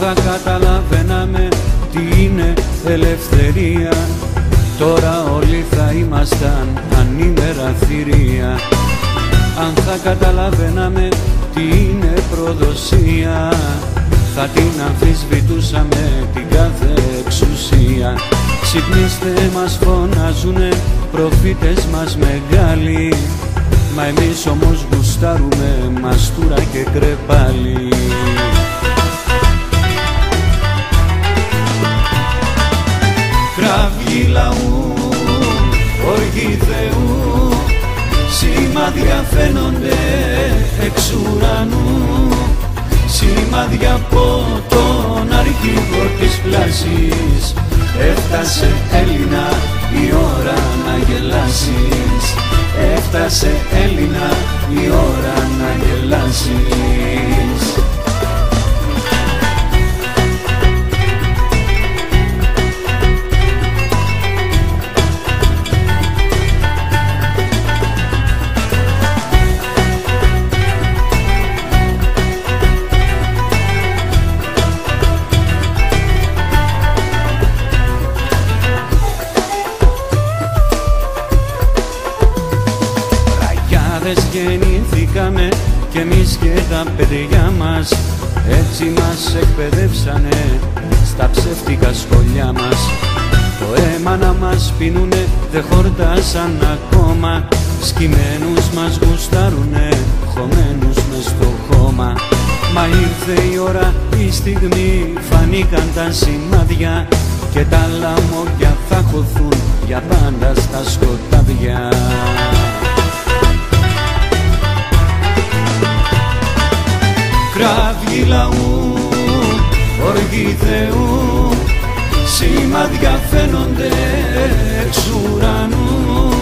θα καταλαβαίναμε τι είναι ελευθερία. Τώρα όλοι θα ήμασταν ανήμερα θηρία Αν θα καταλαβαίναμε τι είναι προδοσία Θα την αμφισβητούσαμε την κάθε εξουσία. Ξυπνήστε μας φωνάζουνε προφήτες μας μεγάλοι. Μα εμείς όμως γουστάρουμε μαστούρα και κρεπάλι. Οργή Θεού Σημάδια φαίνονται εξ ουρανού. Σημάδια από τον αρχηγό της πλάσης. Έφτασε Έλληνα η ώρα να γελάσεις. Έφτασε Έλληνα η ώρα να γελάσεις Ραγιάδες γεννηθήκαμε κι εμείς και τα παιδιά μας. Έτσι μας εκπαιδεύσανε στα ψεύτικα σχολιά μας. Το αίμα να μας πίνουνε δεν χορτάσαν ακόμα. Σκημένους μας γουστάρουνε χωμένους μες στο χώμα. Μα ήρθε η ώρα, η στιγμή φανήκαν τα σημάδια. Και τα λαμόγια θα χωθούν για πάντα στα σκοτάδια Κραυγή λαού, οργή Θεού Σημάδια φαίνονται εξ ουρανού.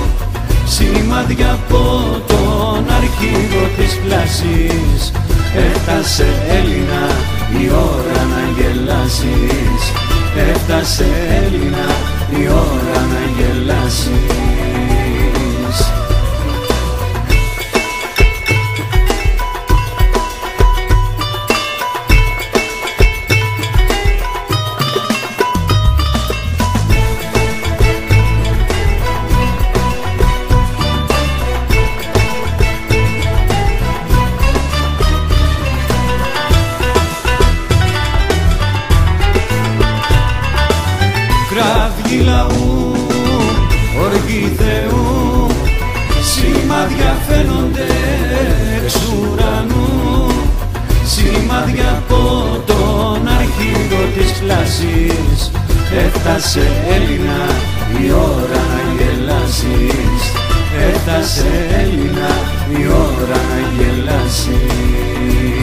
Σημάδια από τον αρχηγό της πλάσης Έφτασε Έλληνα η ώρα να γελάσεις. Έφτασε Έλληνα η ώρα να γελάσεις Κραυγή λαού, οργή Θεού Σημάδια φαίνονται εξ ουρανού. Σημάδια από τον αρχηγό της πλάσης Έφτασε Έλληνα η ώρα να γελάσεις. Έφτασε Έλληνα η ώρα να γελάσεις